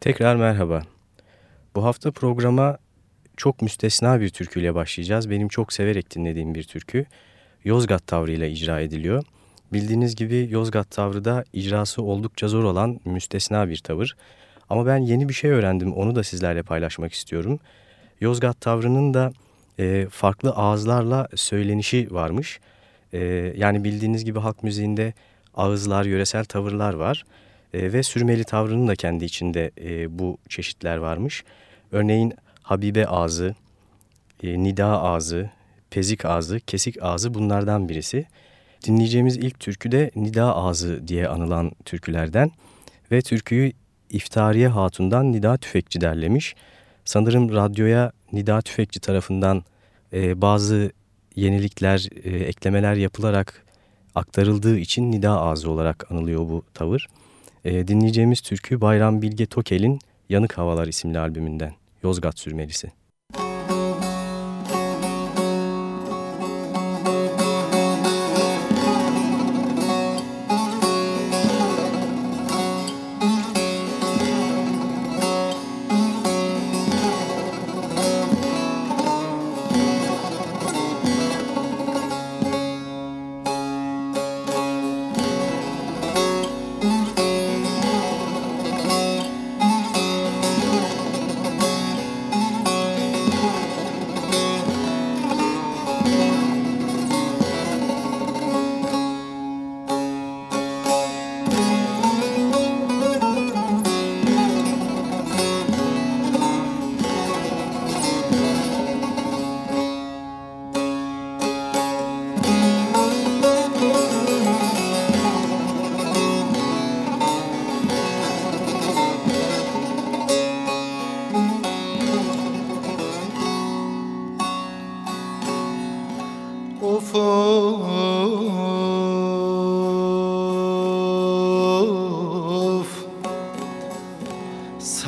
Tekrar merhaba. Bu hafta programa çok müstesna bir türküyle başlayacağız. Benim çok severek dinlediğim bir türkü. Yozgat tavrıyla icra ediliyor. Bildiğiniz gibi Yozgat tavrı da icrası oldukça zor olan müstesna bir tavır. Ama ben yeni bir şey öğrendim, onu da sizlerle paylaşmak istiyorum. Yozgat tavrının da e, farklı ağızlarla söylenişi varmış. E, yani bildiğiniz gibi halk müziğinde ağızlar, yöresel tavırlar var. E, ve sürmeli tavrının da kendi içinde e, bu çeşitler varmış. Örneğin Habibe ağzı, e, Nida ağzı, Pezik ağzı, Kesik ağzı bunlardan birisi. Dinleyeceğimiz ilk türkü de Nida ağzı diye anılan türkülerden ve türküyü İftariye Hatun'dan Nida Tüfekçi derlemiş. Sanırım radyoya Nida Tüfekçi tarafından e, bazı yenilikler, e, eklemeler yapılarak aktarıldığı için Nida ağzı olarak anılıyor bu tavır. E, dinleyeceğimiz türkü Bayram Bilge Tokel'in Yanık Havalar isimli albümünden Yozgat Sürmelisi.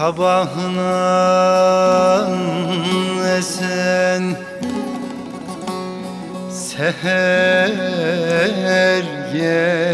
Sabahına esen seher gelir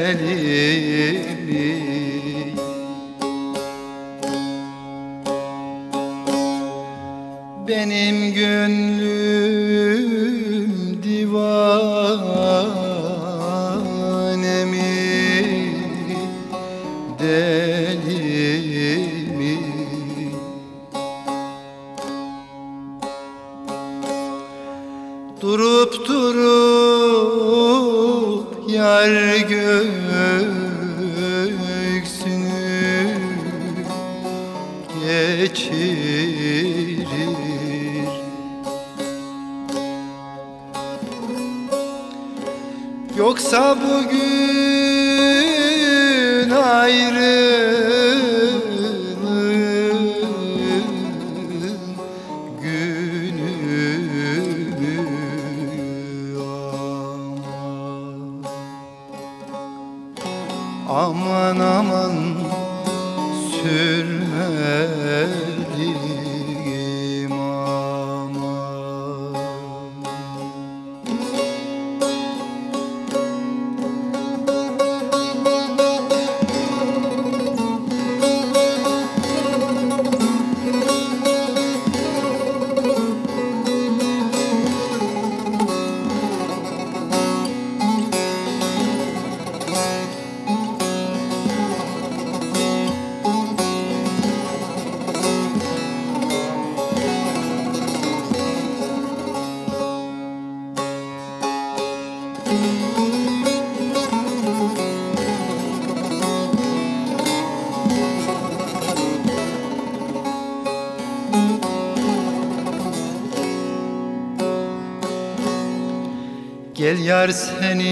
Yar seninle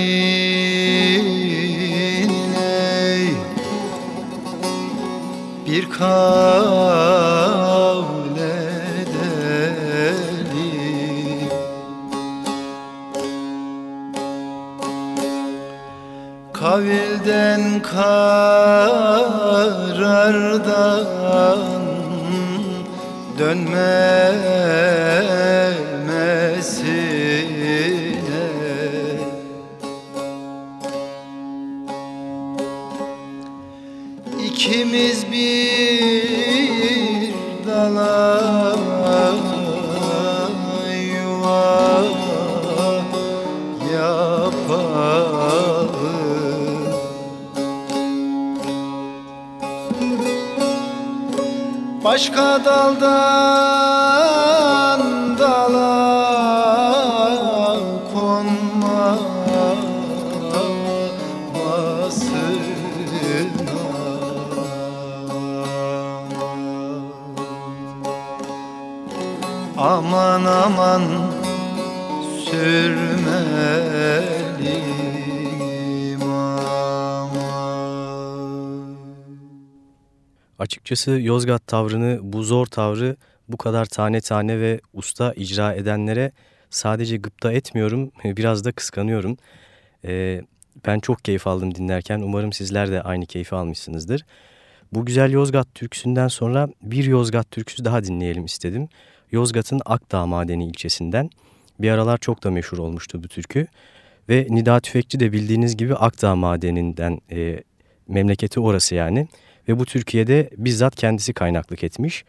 bir kavl edelim Kavilden karardan dönmemesi Açıkçası Yozgat tavrını, bu zor tavrı bu kadar tane tane ve usta icra edenlere sadece gıpta etmiyorum, biraz da kıskanıyorum. Ee, ben çok keyif aldım dinlerken, umarım sizler de aynı keyfi almışsınızdır. Bu güzel Yozgat türküsünden sonra bir Yozgat türküsü daha dinleyelim istedim. Yozgat'ın Akdağ Madeni ilçesinden. Bir aralar çok da meşhur olmuştu bu türkü. Ve Nida Tüfekçi de bildiğiniz gibi Akdağ Madeni'nden e, memleketi orası yani. Ve bu Türkiye'de bizzat kendisi kaynaklık etmiş.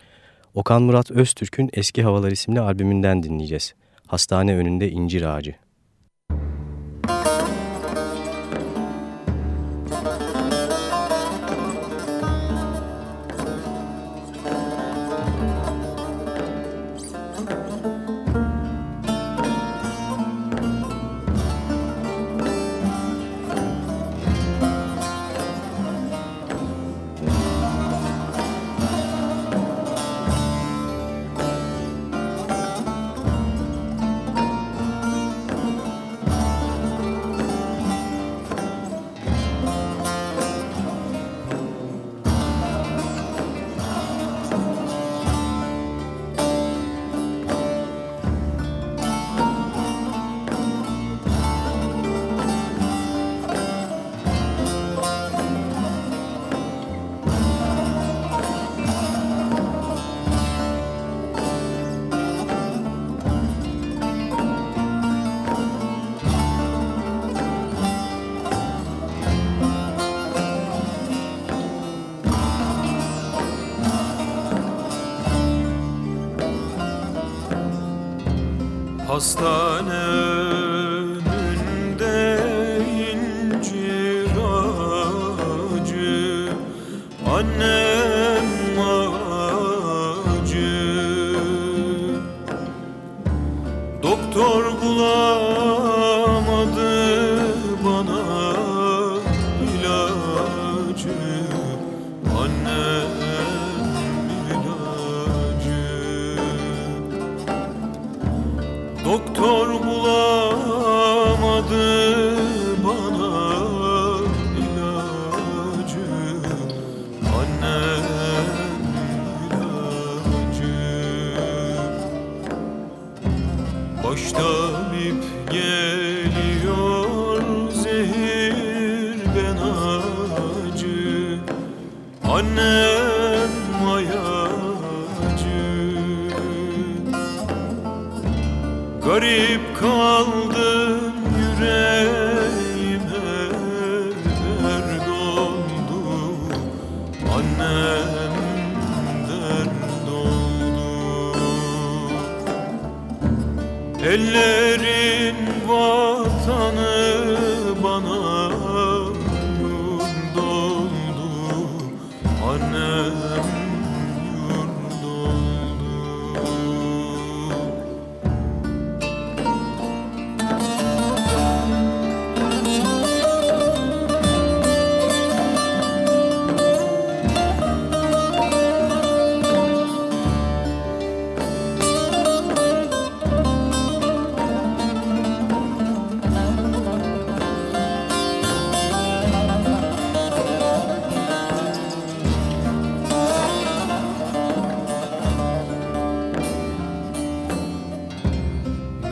Okan Murat Öztürk'ün Eski Havalar isimli albümünden dinleyeceğiz. Hastane önünde incir ağacı. Hastane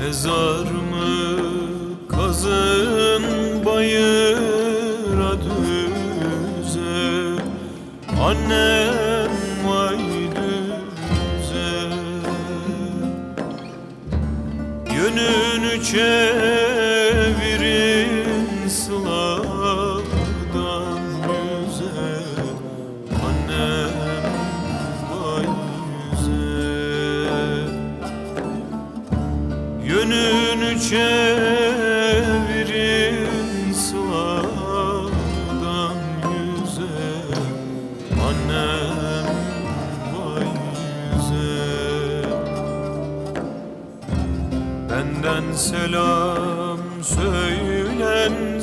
Mezarımı kazın bayıra düze. Annem vay düze Yönünü çevirin selam söylen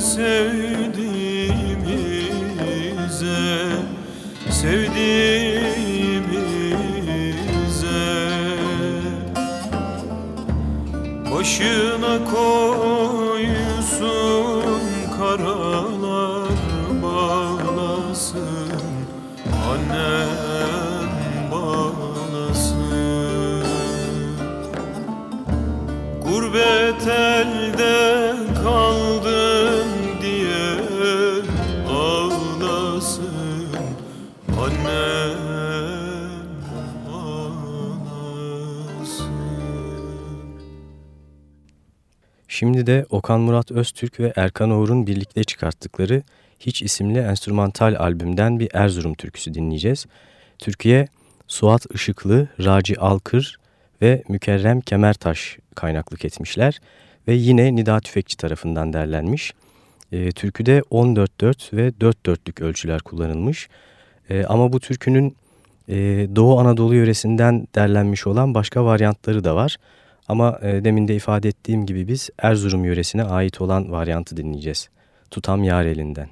Şimdi de Okan Murat Öztürk ve Erkan Oğur'un birlikte çıkarttıkları Hiç isimli enstrümantal albümden bir Erzurum türküsü dinleyeceğiz. Türkiye Suat Işıklı, Raci Alkır ve Mükerrem Kemertaş kaynaklık etmişler ve yine Nida Tüfekçi tarafından derlenmiş. E, türküde 14-4 ve 4-4'lük ölçüler kullanılmış. E, ama bu türkünün e, Doğu Anadolu yöresinden derlenmiş olan başka varyantları da var. Ama e, demin de ifade ettiğim gibi biz Erzurum yöresine ait olan varyantı dinleyeceğiz. Tutam Yar Elinden.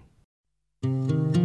Müzik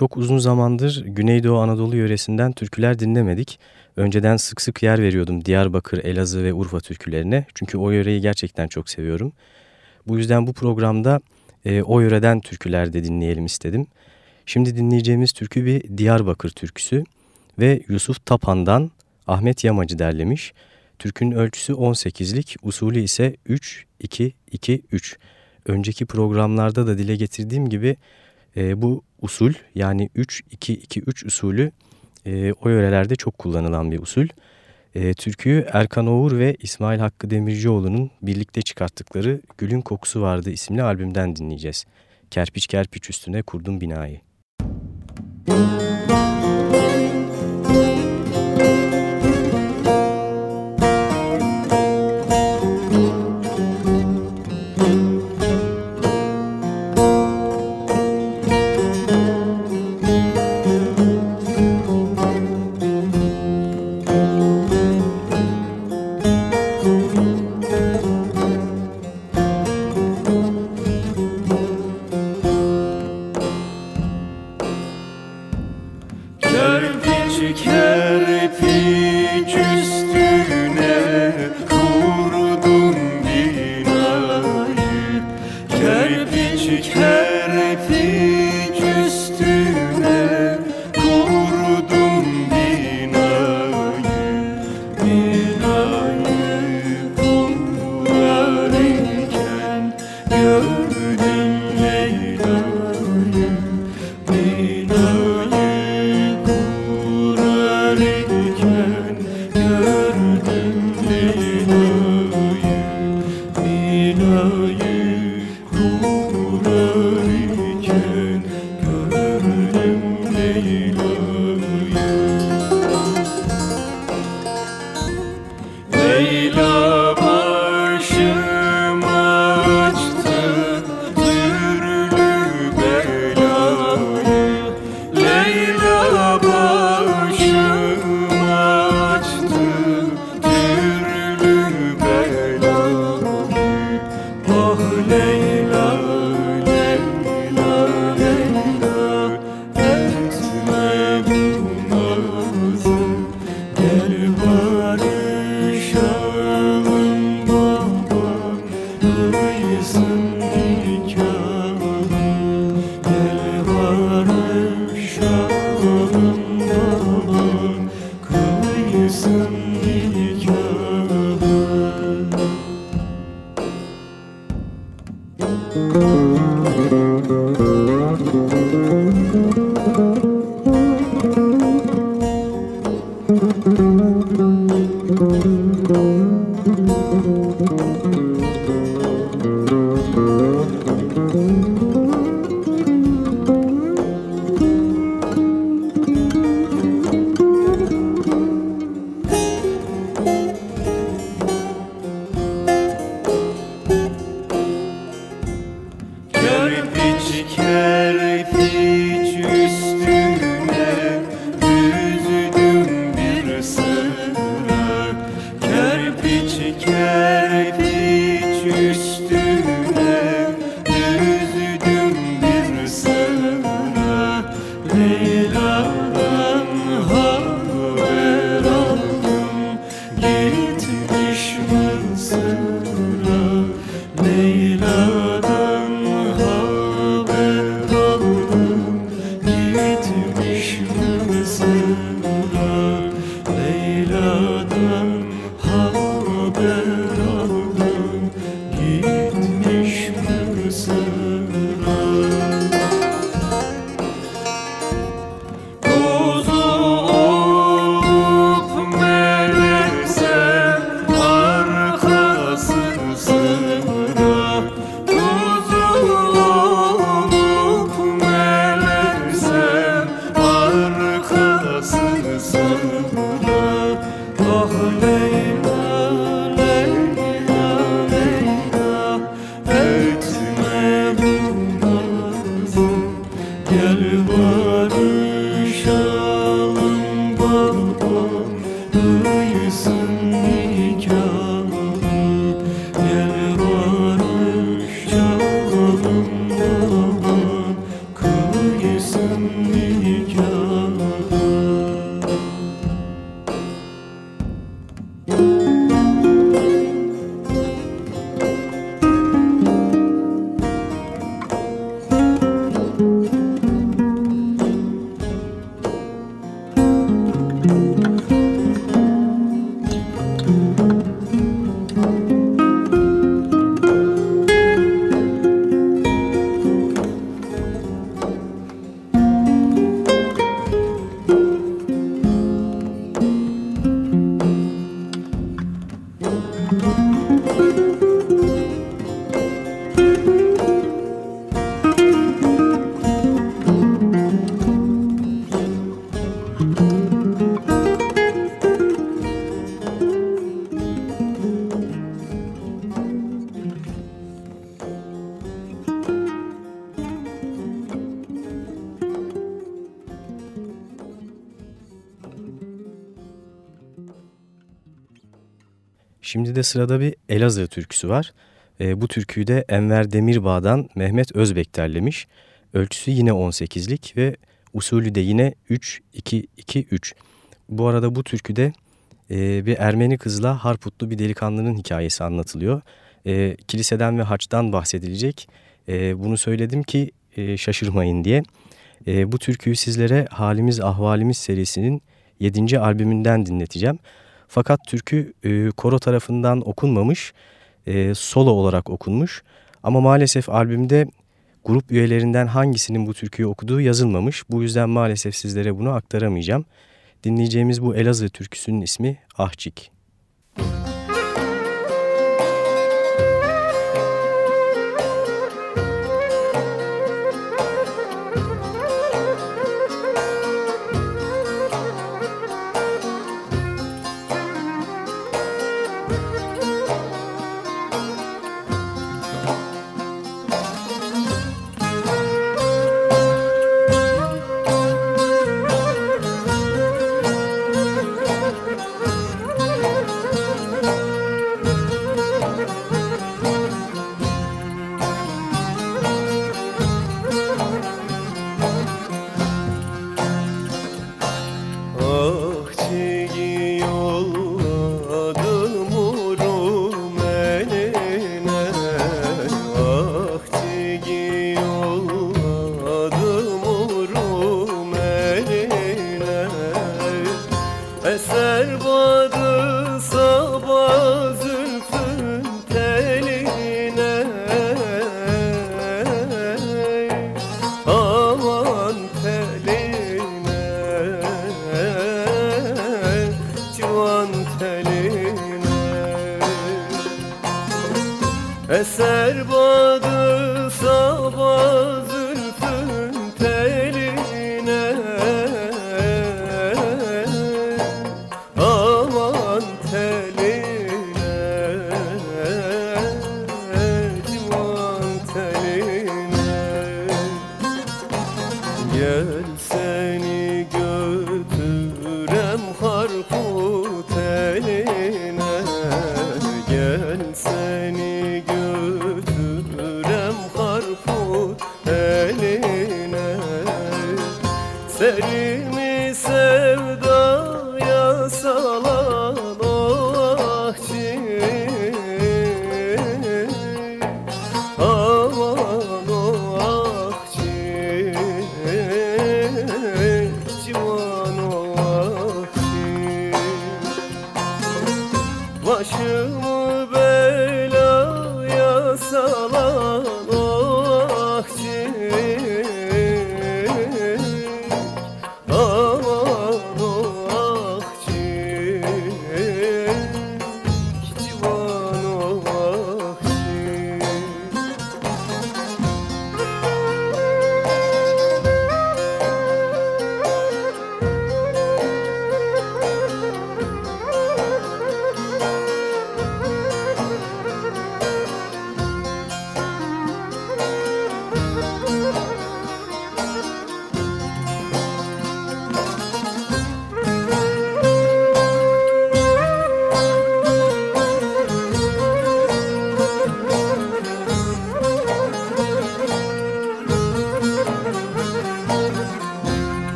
Çok uzun zamandır Güneydoğu Anadolu yöresinden türküler dinlemedik. Önceden sık sık yer veriyordum Diyarbakır, Elazığ ve Urfa türkülerine. Çünkü o yöreyi gerçekten çok seviyorum. Bu yüzden bu programda e, o yöreden türküler de dinleyelim istedim. Şimdi dinleyeceğimiz türkü bir Diyarbakır türküsü ve Yusuf Tapan'dan Ahmet Yamacı derlemiş. Türkünün ölçüsü 18'lik, usulü ise 3-2-2-3. Önceki programlarda da dile getirdiğim gibi e, bu usul yani 3-2-2-3 usulü e, o yörelerde çok kullanılan bir usul. E, türküyü Erkan Oğur ve İsmail Hakkı Demircioğlu'nun birlikte çıkarttıkları Gülün Kokusu Vardı isimli albümden dinleyeceğiz. Kerpiç kerpiç üstüne kurdum binayı. Müzik Şimdi de sırada bir Elazığ türküsü var. E, bu türküyü de Enver Demirbağ'dan Mehmet Özbek derlemiş. Ölçüsü yine 18'lik ve usulü de yine 3-2-2-3. Bu arada bu türküde e, bir Ermeni kızla Harputlu bir delikanlının hikayesi anlatılıyor. E, kiliseden ve haçtan bahsedilecek. E, bunu söyledim ki e, şaşırmayın diye. E, bu türküyü sizlere Halimiz Ahvalimiz serisinin 7. albümünden dinleteceğim. Fakat türkü e, koro tarafından okunmamış, e, solo olarak okunmuş. Ama maalesef albümde grup üyelerinden hangisinin bu türküyü okuduğu yazılmamış. Bu yüzden maalesef sizlere bunu aktaramayacağım. Dinleyeceğimiz bu Elazığ türküsünün ismi Ahçik.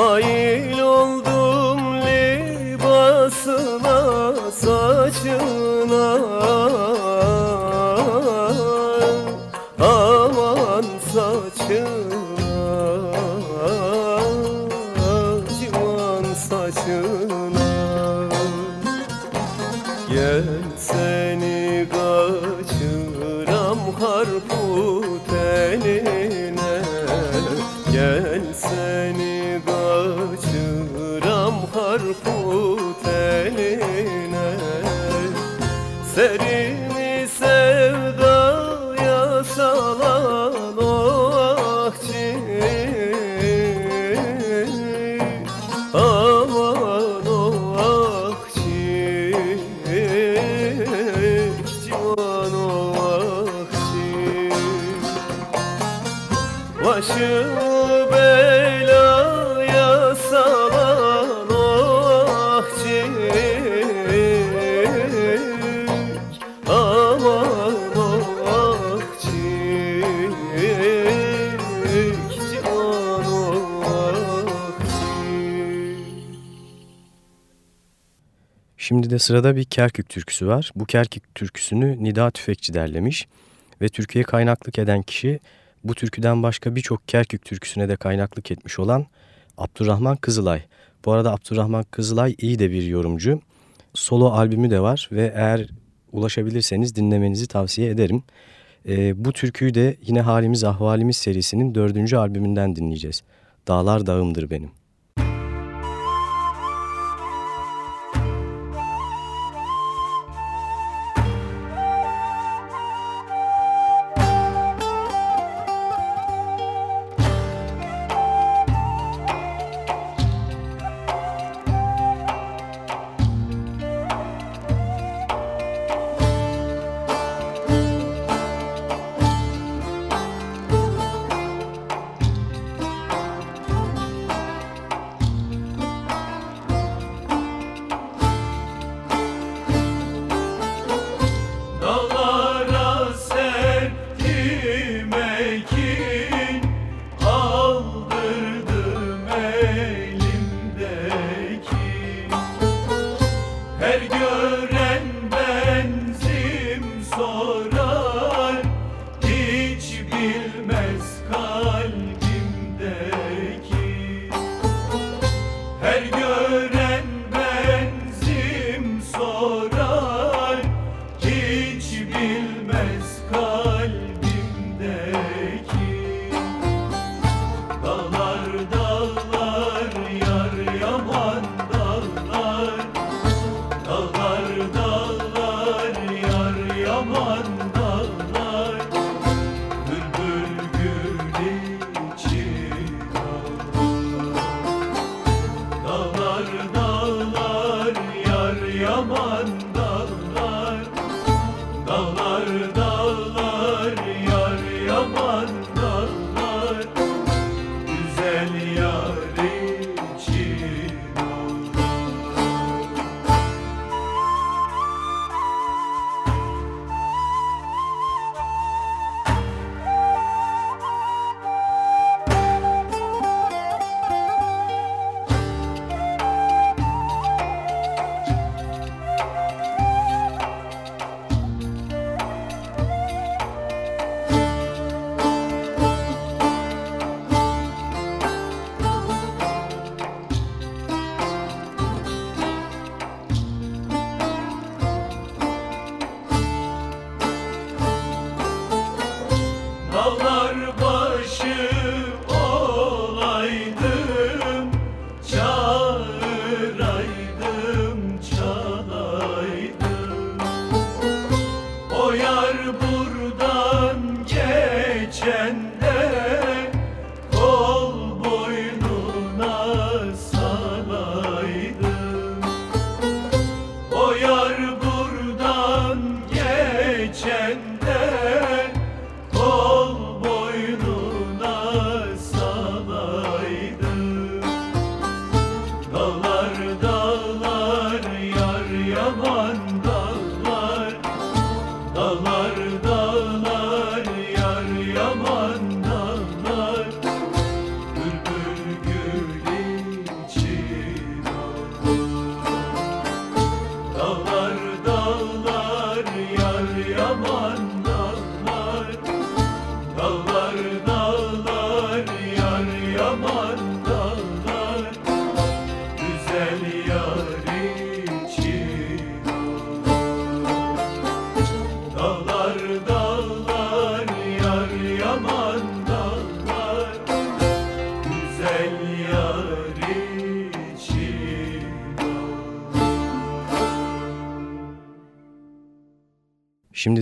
Gel seni gel sırada bir Kerkük türküsü var. Bu Kerkük türküsünü Nida Tüfekçi derlemiş ve Türkiye'ye kaynaklık eden kişi bu türküden başka birçok Kerkük türküsüne de kaynaklık etmiş olan Abdurrahman Kızılay. Bu arada Abdurrahman Kızılay iyi de bir yorumcu. Solo albümü de var ve eğer ulaşabilirseniz dinlemenizi tavsiye ederim. Ee, bu türküyü de yine Halimiz Ahvalimiz serisinin dördüncü albümünden dinleyeceğiz. Dağlar dağımdır benim.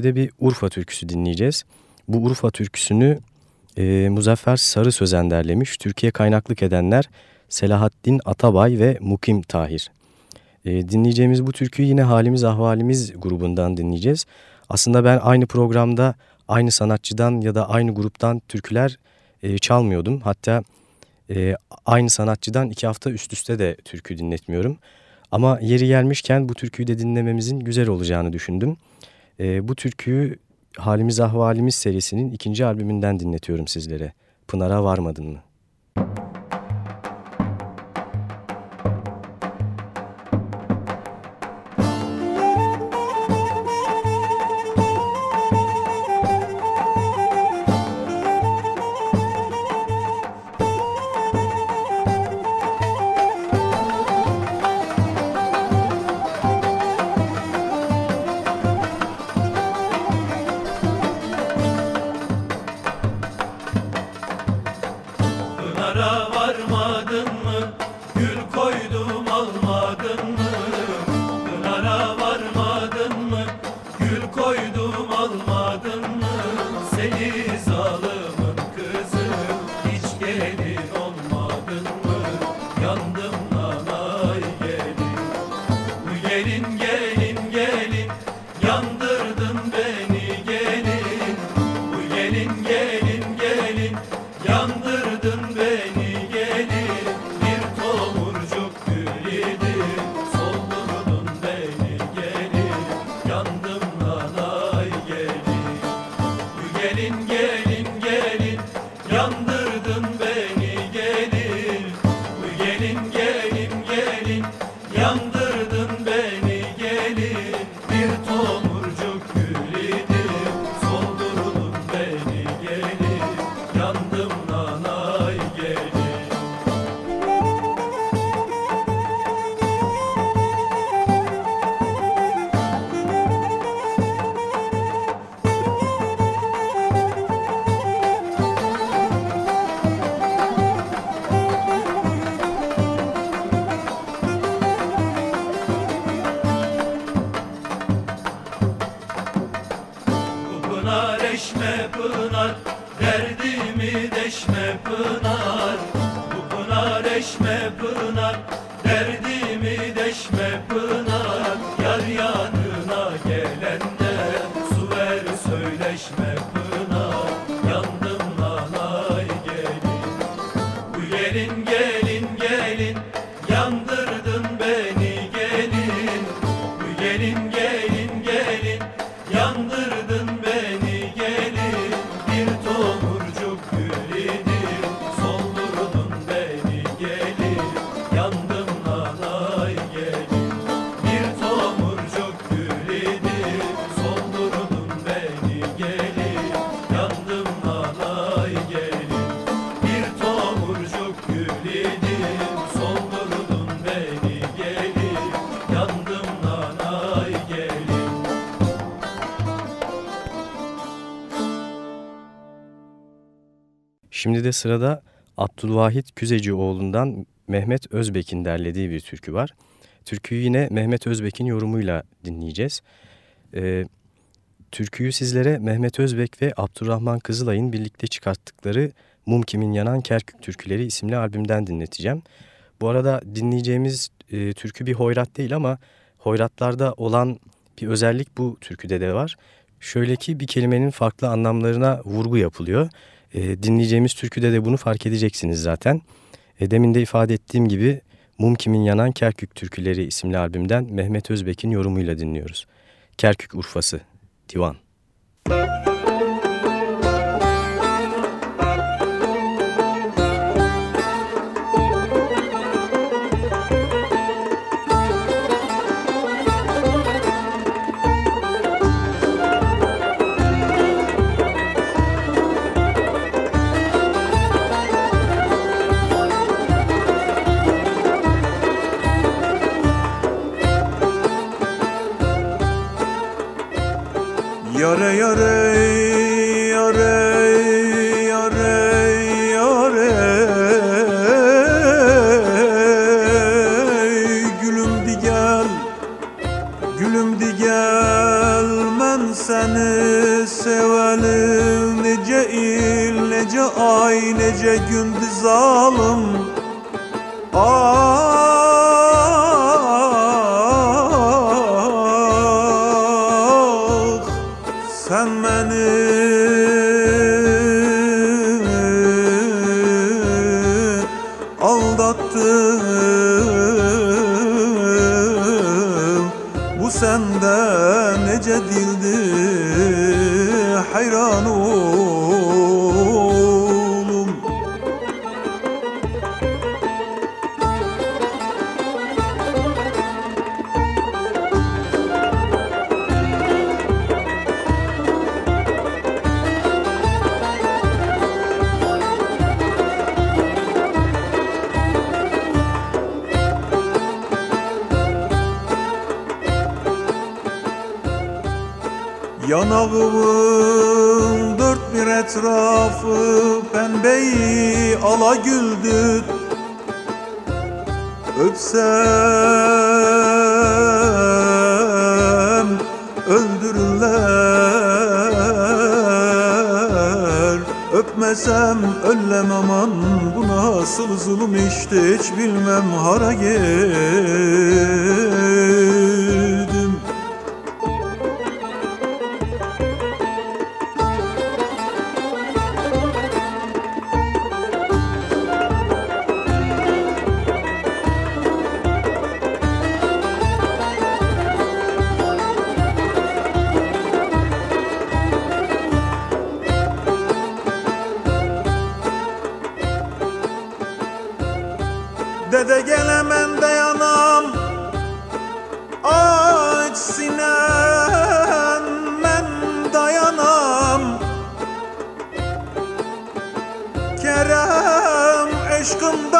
De bir Urfa türküsü dinleyeceğiz. Bu Urfa türküsünü e, Muzaffer Sarı Sözen derlemiş. Türkiye kaynaklık edenler Selahaddin Atabay ve Mukim Tahir. E, dinleyeceğimiz bu türküyü yine Halimiz Ahvalimiz grubundan dinleyeceğiz. Aslında ben aynı programda aynı sanatçıdan ya da aynı gruptan türküler e, çalmıyordum. Hatta e, aynı sanatçıdan iki hafta üst üste de türkü dinletmiyorum. Ama yeri gelmişken bu türküyü de dinlememizin güzel olacağını düşündüm. E, bu türküyü Halimiz Ahvalimiz serisinin ikinci albümünden dinletiyorum sizlere. Pınar'a varmadın mı? Şimdi de sırada Abdülvahit Küzecioğlu'ndan Mehmet Özbek'in derlediği bir türkü var. Türküyü yine Mehmet Özbek'in yorumuyla dinleyeceğiz. Ee, türküyü sizlere Mehmet Özbek ve Abdurrahman Kızılay'ın birlikte çıkarttıkları Mum Kimin Yanan Kerkük Türküleri isimli albümden dinleteceğim. Bu arada dinleyeceğimiz e, türkü bir hoyrat değil ama hoyratlarda olan bir özellik bu türküde de var. Şöyle ki bir kelimenin farklı anlamlarına vurgu yapılıyor. E, dinleyeceğimiz türküde de bunu fark edeceksiniz zaten. E, demin de ifade ettiğim gibi Mum Kimin Yanan Kerkük Türküleri isimli albümden Mehmet Özbek'in yorumuyla dinliyoruz. Kerkük Urfası, Divan. Müzik Yare yare yare yare yare. Gülüm bir gel Gülümdi gel. Mən səni sevelim Necə il, necə ay, necə gündü zalım Ah hayran dört bir etrafı pembeyi ala güldü Öpsem öldürürler. Öpmesem öllem aman bu nasıl zulüm işte hiç bilmem hara geldim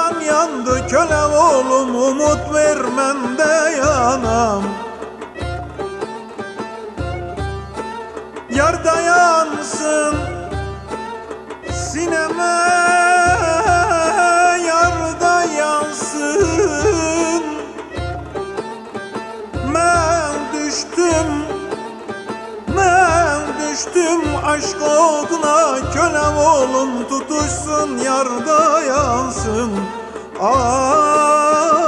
aşkımdan yandı köle oğlum Umut vermen dayanam Yar dayansın Sineme yarda yansın Ben düştüm Ben düştüm aşk oduna Kölem oğlum tutuşsun yarda yansın Oh.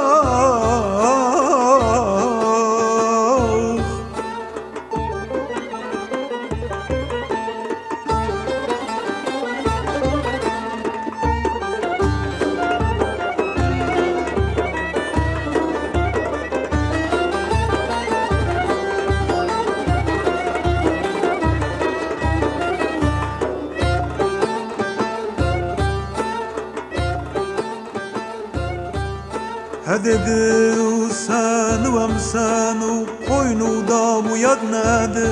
Hededi sen vem sen koynu da bu yad nedi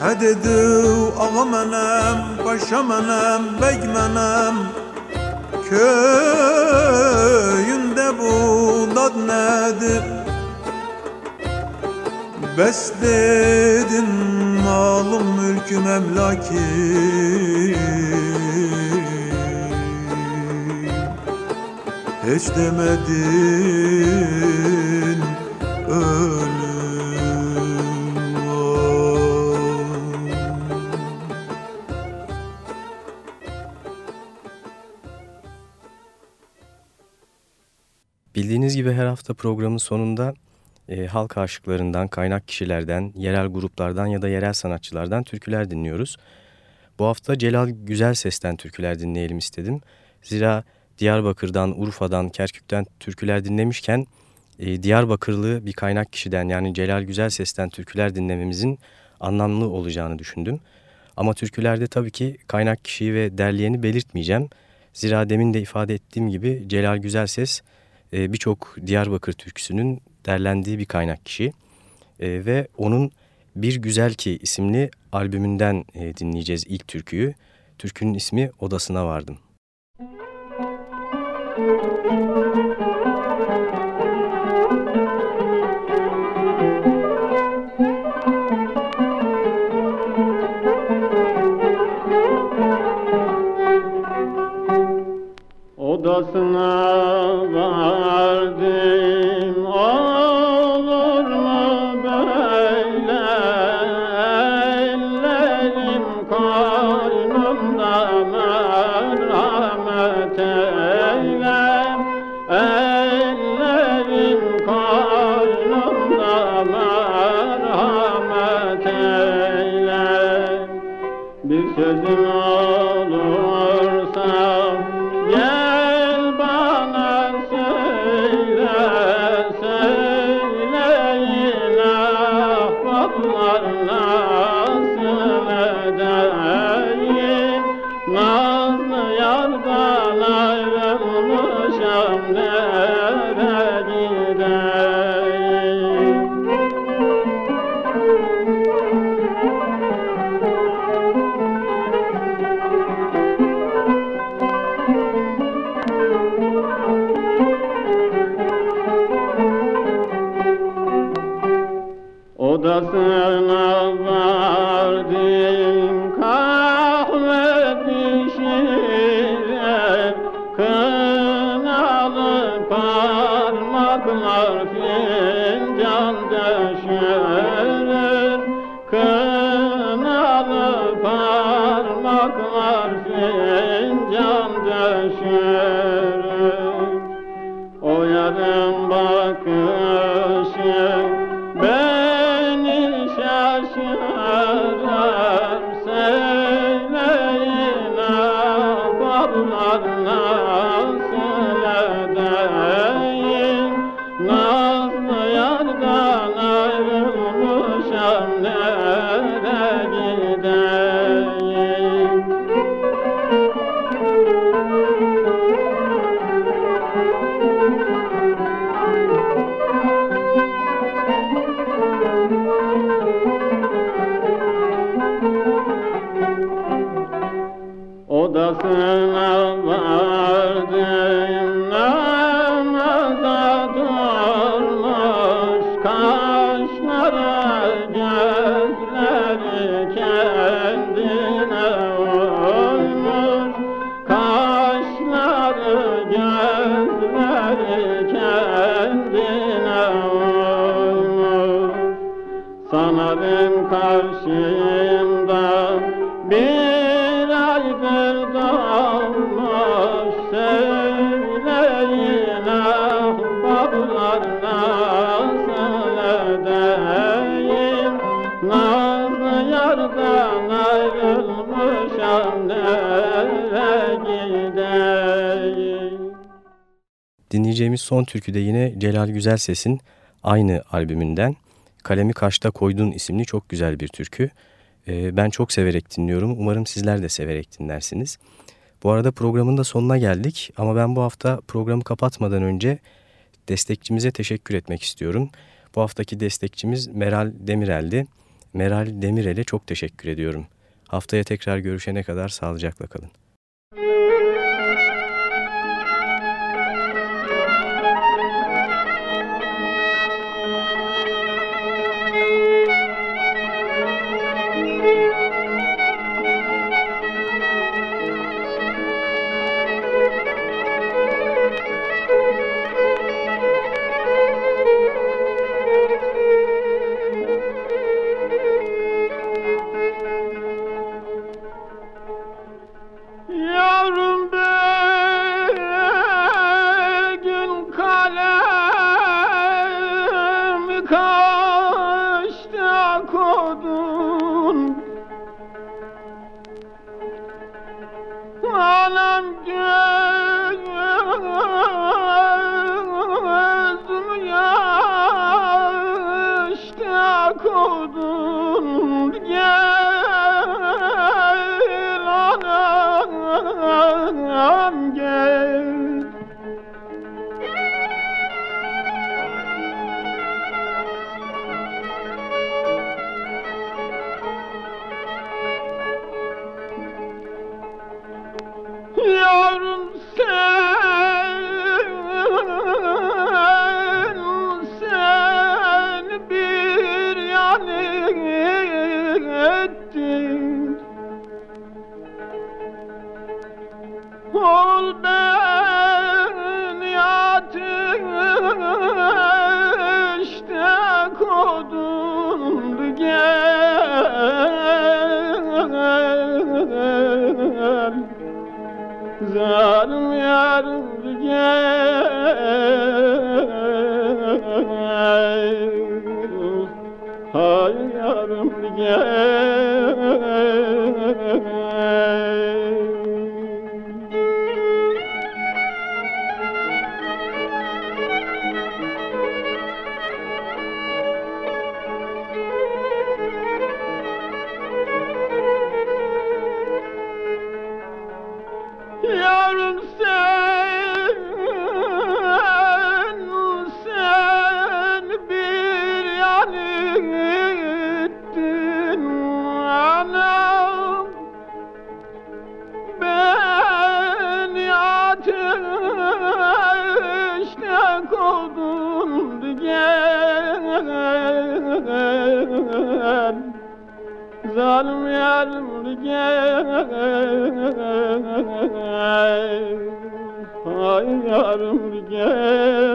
Hededi ağa menem, paşa menem, bey menem Köyünde bu dad nedir Bes dedin malım mülküm emlakim Hiç demedin ölüm Bildiğiniz gibi her hafta programın sonunda e, halk aşıklarından, kaynak kişilerden, yerel gruplardan ya da yerel sanatçılardan türküler dinliyoruz. Bu hafta Celal Güzel Ses'ten türküler dinleyelim istedim. Zira Diyarbakır'dan, Urfa'dan, Kerkük'ten türküler dinlemişken e, Diyarbakırlı bir kaynak kişiden yani Celal Güzel Ses'ten türküler dinlememizin anlamlı olacağını düşündüm. Ama türkülerde tabii ki kaynak kişiyi ve derleyeni belirtmeyeceğim. Zira demin de ifade ettiğim gibi Celal Güzel Ses e, birçok Diyarbakır türküsünün derlendiği bir kaynak kişi. E, ve onun Bir Güzel Ki isimli albümünden e, dinleyeceğiz ilk türküyü. Türkünün ismi Odasına Vardım. Odasına vardım Sözün olursa son türkü de yine Celal Güzelses'in aynı albümünden Kalemi Kaşta Koydun isimli çok güzel bir türkü. Ee, ben çok severek dinliyorum. Umarım sizler de severek dinlersiniz. Bu arada programın da sonuna geldik ama ben bu hafta programı kapatmadan önce destekçimize teşekkür etmek istiyorum. Bu haftaki destekçimiz Meral Demirel'di. Meral Demirel'e çok teşekkür ediyorum. Haftaya tekrar görüşene kadar sağlıcakla kalın. Zalim yarım gel. Hay yarım gel yarım gel